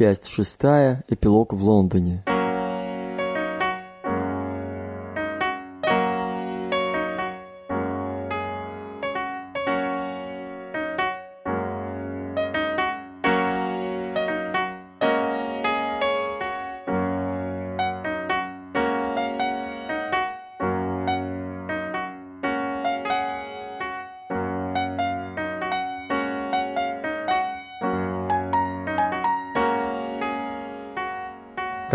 Часть шестая. Эпилог в Лондоне.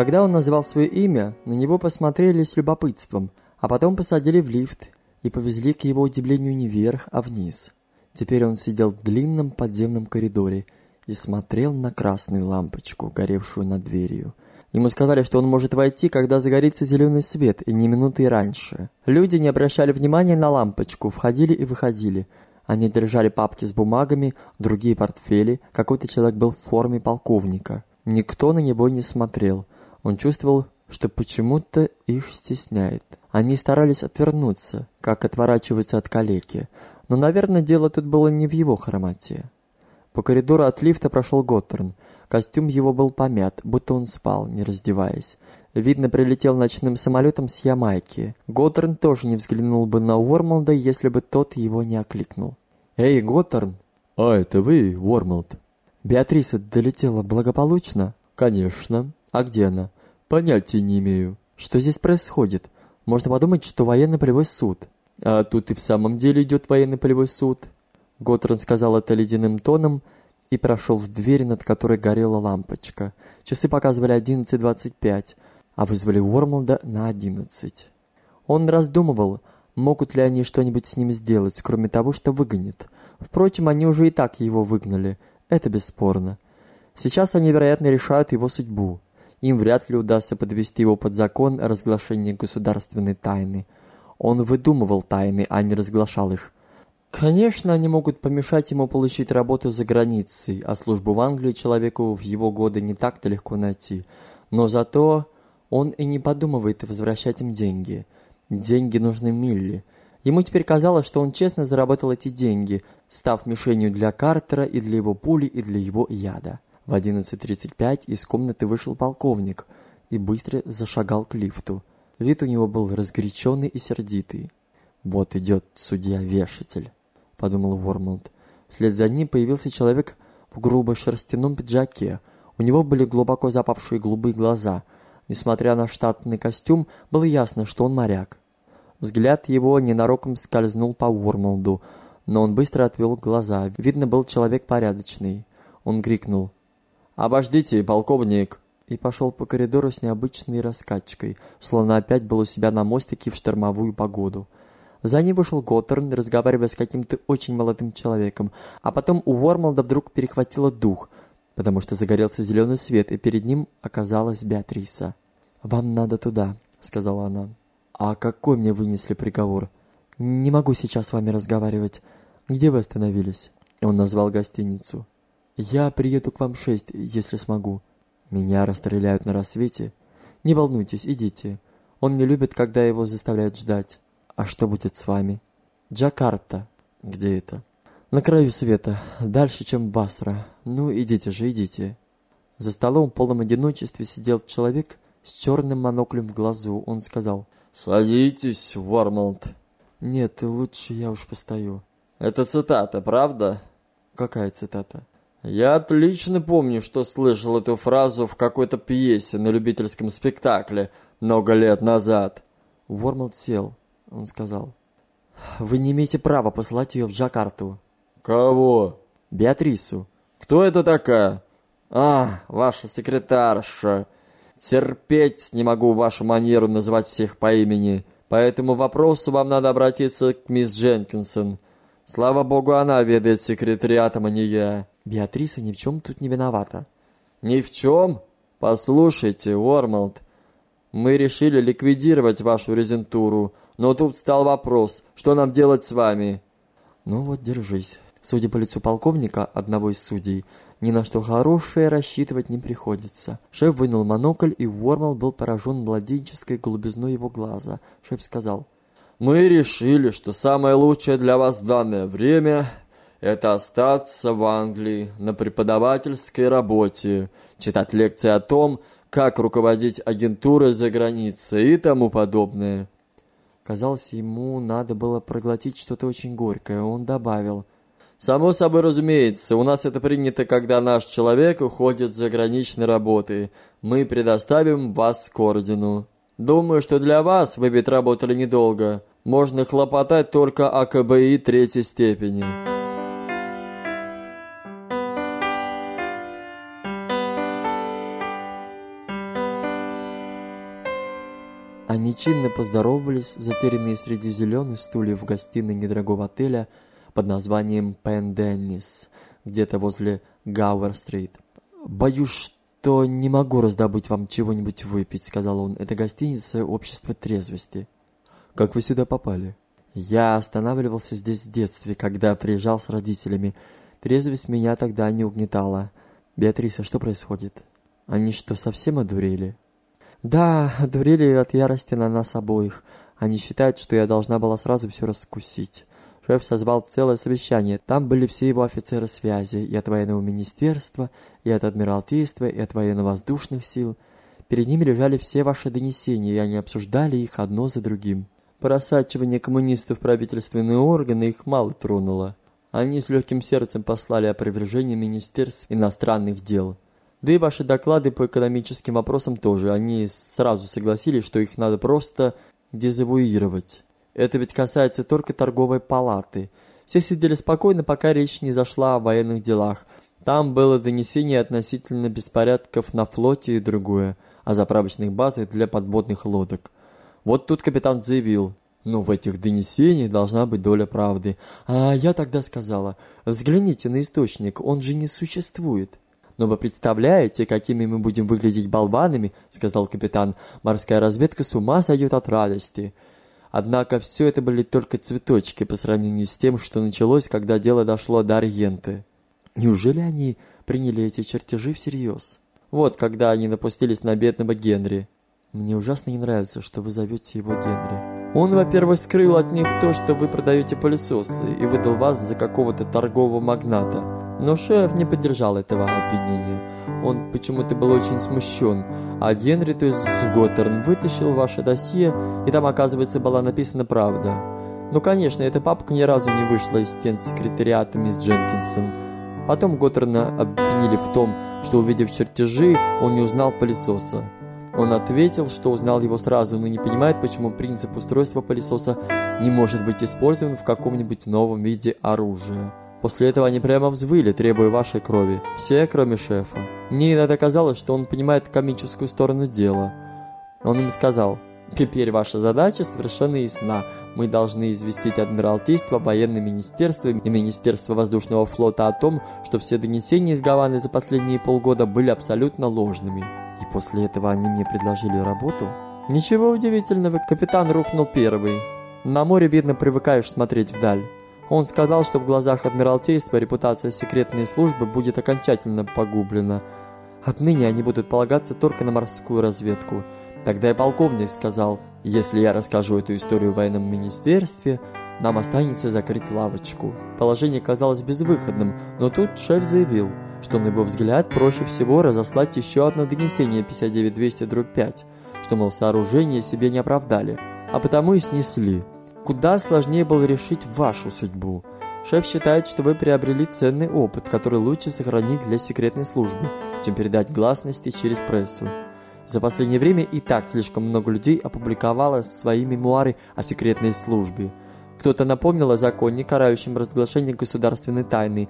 Когда он назвал свое имя, на него посмотрели с любопытством, а потом посадили в лифт и повезли к его удивлению не вверх, а вниз. Теперь он сидел в длинном подземном коридоре и смотрел на красную лампочку, горевшую над дверью. Ему сказали, что он может войти, когда загорится зеленый свет, и не минуты раньше. Люди не обращали внимания на лампочку, входили и выходили. Они держали папки с бумагами, другие портфели, какой-то человек был в форме полковника. Никто на него не смотрел. Он чувствовал, что почему-то их стесняет. Они старались отвернуться, как отворачиваются от калеки, но, наверное, дело тут было не в его хромоте. По коридору от лифта прошел Готтерн. Костюм его был помят, будто он спал, не раздеваясь. Видно, прилетел ночным самолетом с Ямайки. Готтерн тоже не взглянул бы на Уормолда, если бы тот его не окликнул. «Эй, Готтерн!» «А, это вы, Уормолд?» «Беатриса долетела благополучно?» «Конечно. А где она?» Понятия не имею. Что здесь происходит? Можно подумать, что военно-полевой суд. А тут и в самом деле идет военно-полевой суд. Готран сказал это ледяным тоном и прошел в дверь, над которой горела лампочка. Часы показывали 11.25, а вызвали Уормолда на 11. Он раздумывал, могут ли они что-нибудь с ним сделать, кроме того, что выгонят. Впрочем, они уже и так его выгнали, это бесспорно. Сейчас они, вероятно, решают его судьбу им вряд ли удастся подвести его под закон о разглашении государственной тайны. Он выдумывал тайны, а не разглашал их. Конечно, они могут помешать ему получить работу за границей, а службу в Англии человеку в его годы не так-то легко найти. Но зато он и не подумывает возвращать им деньги. Деньги нужны Милли. Ему теперь казалось, что он честно заработал эти деньги, став мишенью для Картера и для его пули, и для его яда. В 11.35 из комнаты вышел полковник и быстро зашагал к лифту. Вид у него был разгоряченный и сердитый. «Вот идет судья-вешатель», — подумал Вормолд. Вслед за ним появился человек в грубо шерстяном пиджаке. У него были глубоко запавшие голубые глаза. Несмотря на штатный костюм, было ясно, что он моряк. Взгляд его ненароком скользнул по Вормолду, но он быстро отвел глаза. Видно, был человек порядочный. Он крикнул «Обождите, полковник!» и пошел по коридору с необычной раскачкой, словно опять был у себя на мостике в штормовую погоду. За ним вышел Готтерн, разговаривая с каким-то очень молодым человеком, а потом у Вормалда вдруг перехватило дух, потому что загорелся зеленый свет, и перед ним оказалась Беатриса. «Вам надо туда», — сказала она. «А какой мне вынесли приговор?» «Не могу сейчас с вами разговаривать. Где вы остановились?» Он назвал гостиницу. Я приеду к вам в шесть, если смогу. Меня расстреляют на рассвете. Не волнуйтесь, идите. Он не любит, когда его заставляют ждать. А что будет с вами? Джакарта. Где это? На краю света, дальше, чем Басра. Ну, идите же, идите. За столом в полном одиночестве сидел человек с черным моноклем в глазу. Он сказал, «Садитесь, Вормолд». «Нет, лучше я уж постою». «Это цитата, правда?» «Какая цитата?» Я отлично помню, что слышал эту фразу в какой-то пьесе на любительском спектакле много лет назад. Вормолд сел. Он сказал. Вы не имеете права посылать ее в Джакарту. Кого? Беатрису. Кто это такая? А, ваша секретарша. Терпеть не могу вашу манеру называть всех по имени. По этому вопросу вам надо обратиться к мисс Дженкинсон. Слава богу, она ведает секретариатом, а не я. Беатриса ни в чем тут не виновата. Ни в чем? Послушайте, Уормолд, мы решили ликвидировать вашу резентуру, но тут стал вопрос, что нам делать с вами? Ну вот, держись. Судя по лицу полковника, одного из судей, ни на что хорошее рассчитывать не приходится. Шеф вынул монокль, и Уормолд был поражен младенческой голубизной его глаза. Шеф сказал, «Мы решили, что самое лучшее для вас в данное время это остаться в Англии на преподавательской работе, читать лекции о том, как руководить агентурой за границей и тому подобное. Казалось, ему надо было проглотить что-то очень горькое. Он добавил. «Само собой разумеется, у нас это принято, когда наш человек уходит за граничной работы. Мы предоставим вас к ордену. Думаю, что для вас, вы ведь работали недолго, можно хлопотать только о КБИ третьей степени». Они чинно поздоровались, затерянные среди зеленых стульев в гостиной недорогого отеля под названием Пен Деннис, где-то возле Гауэр-стрит. «Боюсь, что не могу раздобыть вам чего-нибудь выпить», — сказал он. «Это гостиница общества трезвости». «Как вы сюда попали?» «Я останавливался здесь в детстве, когда приезжал с родителями. Трезвость меня тогда не угнетала. Беатриса, что происходит? Они что, совсем одурели?» Да, дурили от ярости на нас обоих. Они считают, что я должна была сразу все раскусить. Шеф созвал целое совещание. Там были все его офицеры связи, и от военного министерства, и от адмиралтейства, и от военно-воздушных сил. Перед ними лежали все ваши донесения, и они обсуждали их одно за другим. Просачивание коммунистов в правительственные органы их мало тронуло. Они с легким сердцем послали опровержение Министерств иностранных дел. Да и ваши доклады по экономическим вопросам тоже. Они сразу согласились, что их надо просто дезавуировать. Это ведь касается только торговой палаты. Все сидели спокойно, пока речь не зашла о военных делах. Там было донесение относительно беспорядков на флоте и другое, о заправочных базах для подводных лодок. Вот тут капитан заявил, ну, в этих донесениях должна быть доля правды. А я тогда сказала, взгляните на источник, он же не существует. «Но вы представляете, какими мы будем выглядеть болванами?» — сказал капитан. «Морская разведка с ума сойдет от радости». Однако все это были только цветочки по сравнению с тем, что началось, когда дело дошло до Аргенты. Неужели они приняли эти чертежи всерьез? Вот когда они напустились на бедного Генри. Мне ужасно не нравится, что вы зовете его Генри. Он, во-первых, скрыл от них то, что вы продаете пылесосы, и выдал вас за какого-то торгового магната. Но шеф не поддержал этого обвинения. Он почему-то был очень смущен, а Генри, то Готтерн, вытащил ваше досье, и там, оказывается, была написана правда. Ну, конечно, эта папка ни разу не вышла из стен секретариата мисс Дженкинсон. Потом Готтерна обвинили в том, что, увидев чертежи, он не узнал пылесоса. Он ответил, что узнал его сразу, но не понимает, почему принцип устройства пылесоса не может быть использован в каком-нибудь новом виде оружия. После этого они прямо взвыли, требуя вашей крови. Все, кроме шефа. Мне иногда казалось, что он понимает комическую сторону дела. Он им сказал, «Теперь ваша задача совершенно ясна. Мы должны известить Адмиралтейство, Военное министерство и Министерство воздушного флота о том, что все донесения из Гаваны за последние полгода были абсолютно ложными». И после этого они мне предложили работу? Ничего удивительного, капитан рухнул первый. На море, видно, привыкаешь смотреть вдаль. Он сказал, что в глазах Адмиралтейства репутация секретной службы будет окончательно погублена. Отныне они будут полагаться только на морскую разведку. Тогда и полковник сказал, если я расскажу эту историю в военном министерстве, нам останется закрыть лавочку. Положение казалось безвыходным, но тут шеф заявил, что на его взгляд проще всего разослать еще одно донесение 59200, что, мол, сооружение себе не оправдали, а потому и снесли. Куда сложнее было решить вашу судьбу. Шеф считает, что вы приобрели ценный опыт, который лучше сохранить для секретной службы, чем передать гласности через прессу. За последнее время и так слишком много людей опубликовало свои мемуары о секретной службе. Кто-то напомнил о законе, карающем разглашение государственной тайны,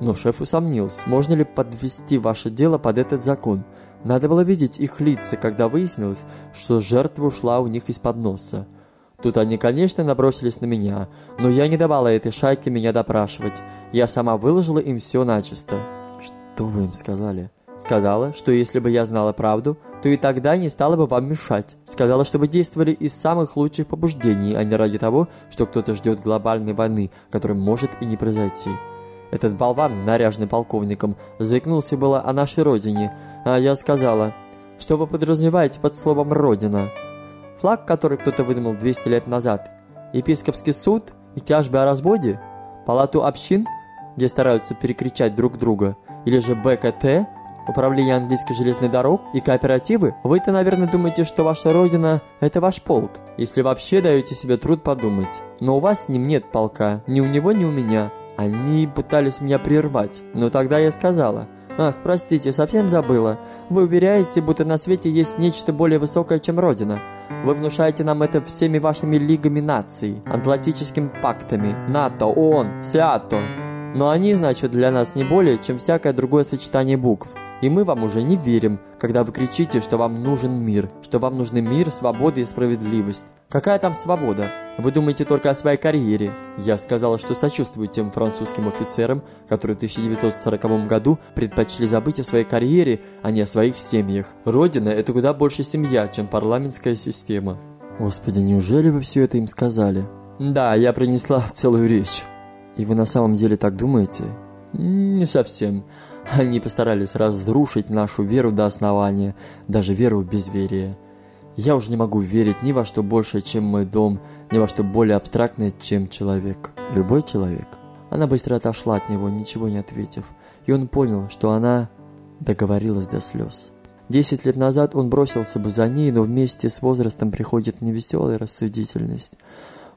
но шеф усомнился, можно ли подвести ваше дело под этот закон. Надо было видеть их лица, когда выяснилось, что жертва ушла у них из-под носа. Тут они, конечно, набросились на меня, но я не давала этой шайке меня допрашивать. Я сама выложила им все начисто. Что вы им сказали? Сказала, что если бы я знала правду, то и тогда не стала бы вам мешать. Сказала, чтобы действовали из самых лучших побуждений, а не ради того, что кто-то ждет глобальной войны, которая может и не произойти. Этот болван, наряженный полковником, заикнулся было о нашей родине, а я сказала, что вы подразумеваете под словом «родина». Флаг, который кто-то выдумал 200 лет назад, епископский суд и тяжбы о разводе, палату общин, где стараются перекричать друг друга, или же БКТ, Управление английской железной дорог и кооперативы, вы-то, наверное, думаете, что ваша родина – это ваш полк, если вообще даете себе труд подумать. Но у вас с ним нет полка, ни у него, ни у меня. Они пытались меня прервать, но тогда я сказала – Ах, простите, совсем забыла. Вы уверяете, будто на свете есть нечто более высокое, чем Родина. Вы внушаете нам это всеми вашими лигами наций, атлантическими пактами, НАТО, ООН, СИАТО. Но они значат для нас не более, чем всякое другое сочетание букв. И мы вам уже не верим, когда вы кричите, что вам нужен мир, что вам нужны мир, свобода и справедливость. Какая там свобода? Вы думаете только о своей карьере. Я сказала, что сочувствую тем французским офицерам, которые в 1940 году предпочли забыть о своей карьере, а не о своих семьях. Родина – это куда больше семья, чем парламентская система. Господи, неужели вы все это им сказали? Да, я принесла целую речь. И вы на самом деле так думаете? Не совсем. Они постарались разрушить нашу веру до основания, даже веру в безверие. Я уже не могу верить ни во что больше, чем мой дом, ни во что более абстрактное, чем человек. Любой человек. Она быстро отошла от него, ничего не ответив. И он понял, что она договорилась до слез. Десять лет назад он бросился бы за ней, но вместе с возрастом приходит невеселая рассудительность.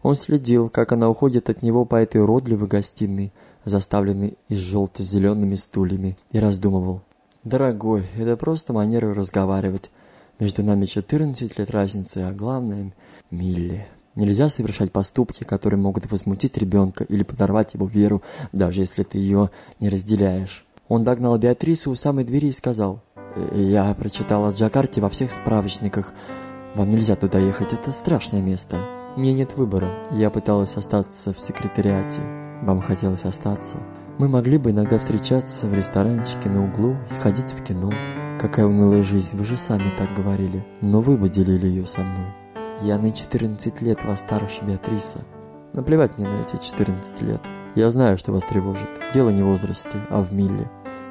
Он следил, как она уходит от него по этой уродливой гостиной, заставленный и с желто-зелеными стульями, и раздумывал. «Дорогой, это просто манера разговаривать. Между нами 14 лет разницы, а главное — Милли. Нельзя совершать поступки, которые могут возмутить ребенка или подорвать его веру, даже если ты ее не разделяешь». Он догнал Беатрису у самой двери и сказал, «Э, «Я прочитал о Джакарте во всех справочниках. Вам нельзя туда ехать, это страшное место». «Мне нет выбора. Я пыталась остаться в секретариате». Вам хотелось остаться? Мы могли бы иногда встречаться в ресторанчике на углу и ходить в кино. Какая унылая жизнь, вы же сами так говорили. Но вы бы делили ее со мной. Я на 14 лет вас старше Беатриса. Наплевать мне на эти 14 лет. Я знаю, что вас тревожит. Дело не в возрасте, а в Милле.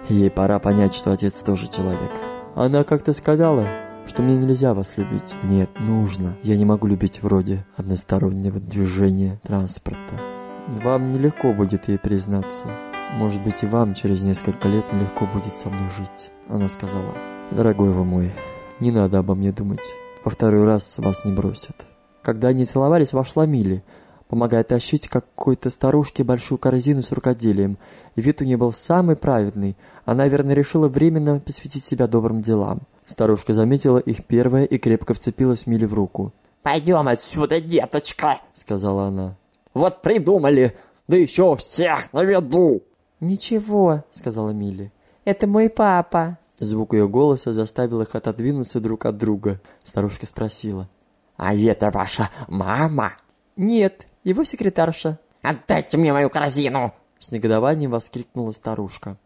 Ей пора понять, что отец тоже человек. Она как-то сказала, что мне нельзя вас любить. Нет, нужно. Я не могу любить вроде одностороннего движения транспорта. Вам нелегко будет ей признаться. Может быть, и вам через несколько лет нелегко будет со мной жить. Она сказала, дорогой вы мой, не надо обо мне думать. Во второй раз вас не бросят. Когда они целовались, вошла Милли, помогая тащить какой-то старушке большую корзину с рукоделием. И вид у нее был самый праведный. Она, наверное, решила временно посвятить себя добрым делам. Старушка заметила их первая и крепко вцепилась Милли в руку. «Пойдем отсюда, деточка!» — сказала она. Вот придумали, да еще всех на виду. «Ничего», — сказала Милли. «Это мой папа». Звук ее голоса заставил их отодвинуться друг от друга. Старушка спросила. «А это ваша мама?» «Нет, его секретарша». «Отдайте мне мою корзину!» С негодованием воскликнула старушка.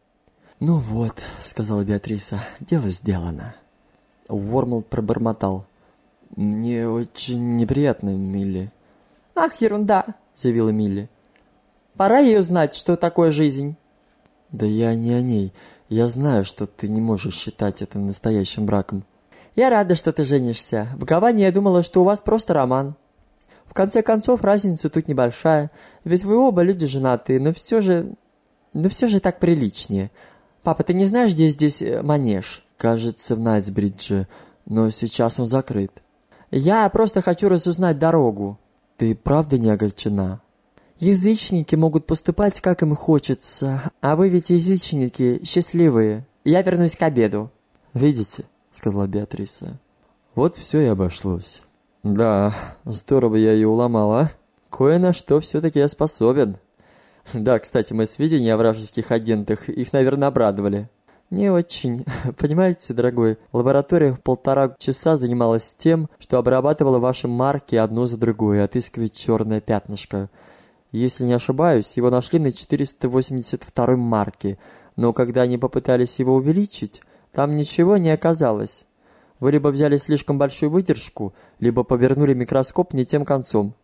«Ну вот», — сказала Беатриса, — «дело сделано». Уормл пробормотал. «Мне очень неприятно, Милли». «Ах, ерунда!» Заявила Милли. «Пора ей узнать, что такое жизнь». «Да я не о ней. Я знаю, что ты не можешь считать это настоящим браком». «Я рада, что ты женишься. В Гаване я думала, что у вас просто роман. В конце концов, разница тут небольшая, ведь вы оба люди женатые, но все же... но все же так приличнее. Папа, ты не знаешь, где здесь э, манеж?» «Кажется, в Найтсбридже, но сейчас он закрыт». «Я просто хочу разузнать дорогу». Ты правда не огорчена? Язычники могут поступать, как им хочется, а вы ведь язычники, счастливые. Я вернусь к обеду. Видите, сказала Беатриса. Вот все и обошлось. Да, здорово я ее уломала. Кое на что все-таки я способен. Да, кстати, мои сведения о вражеских агентах их, наверное, обрадовали. «Не очень. Понимаете, дорогой, лаборатория полтора часа занималась тем, что обрабатывала ваши марки одну за другой, отыскивая черное пятнышко. Если не ошибаюсь, его нашли на 482 марке, но когда они попытались его увеличить, там ничего не оказалось. Вы либо взяли слишком большую выдержку, либо повернули микроскоп не тем концом».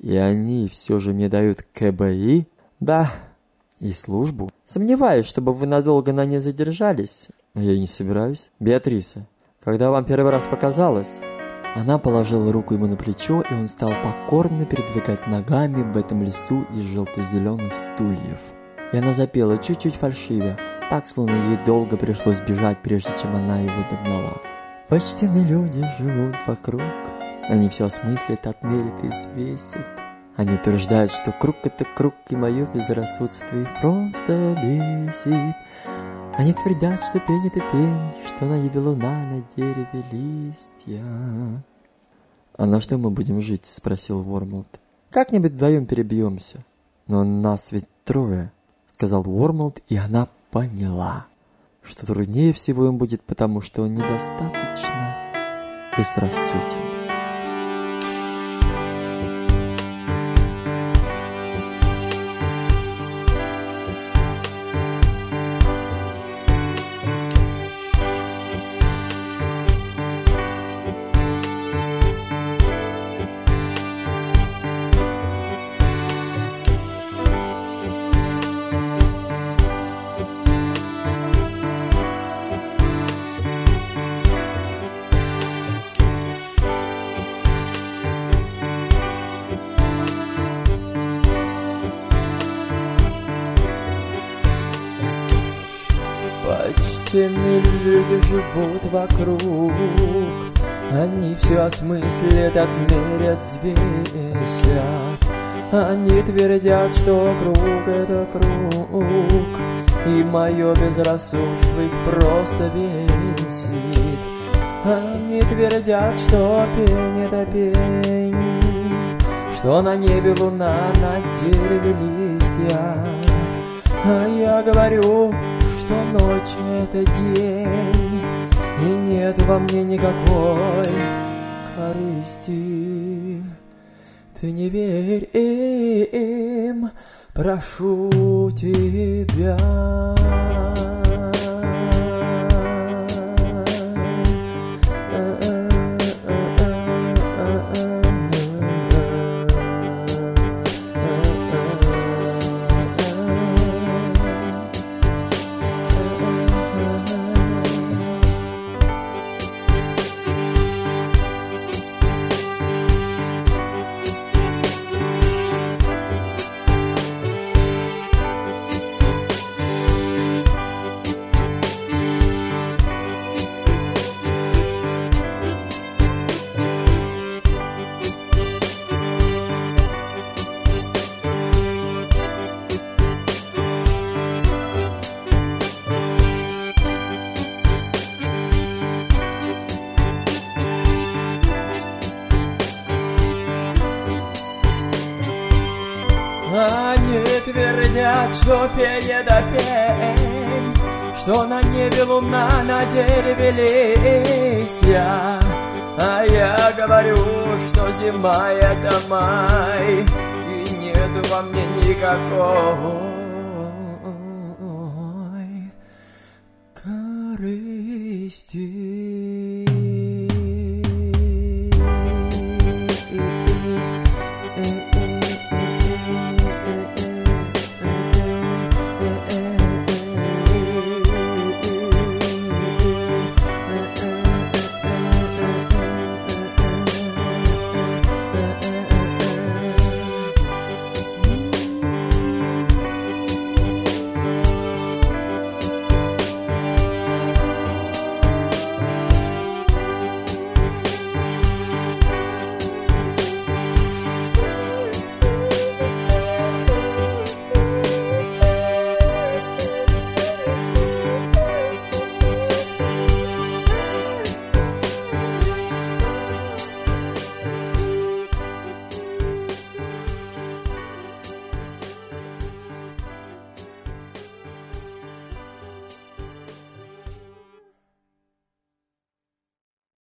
«И они все же мне дают КБИ?» «Да, и службу? Сомневаюсь, чтобы вы надолго на ней задержались. Я не собираюсь. Беатриса, когда вам первый раз показалось? Она положила руку ему на плечо, и он стал покорно передвигать ногами в этом лесу из желто-зеленых стульев. И она запела чуть-чуть фальшивя, так, словно ей долго пришлось бежать, прежде чем она его догнала. Почтенные люди живут вокруг, они все осмыслят, отмерят и взвесят. Они утверждают, что круг — это круг, и мое безрассудство их просто бесит. Они твердят, что пень — это пень, что на небе луна, на дереве листья. «А на что мы будем жить?» — спросил Вормолд. «Как-нибудь вдвоем перебьемся». «Но нас ведь трое», — сказал Вормолд, и она поняла, что труднее всего им будет, потому что он недостаточно безрассуден. Почтенные люди живут вокруг. Они все осмыслят, отмерят, взвесят. Они твердят, что круг — это круг. И мое безрассудство их просто бесит. Они твердят, что пень — это пень. Что на небе луна, на дереве листья. А я говорю, что ночь — это день, И нет во мне никакой корысти. Ты не верь им, прошу тебя. Это пень, Что на небе луна, на дереве листья. А я говорю, что зима это май, И нет во мне никакой корысти.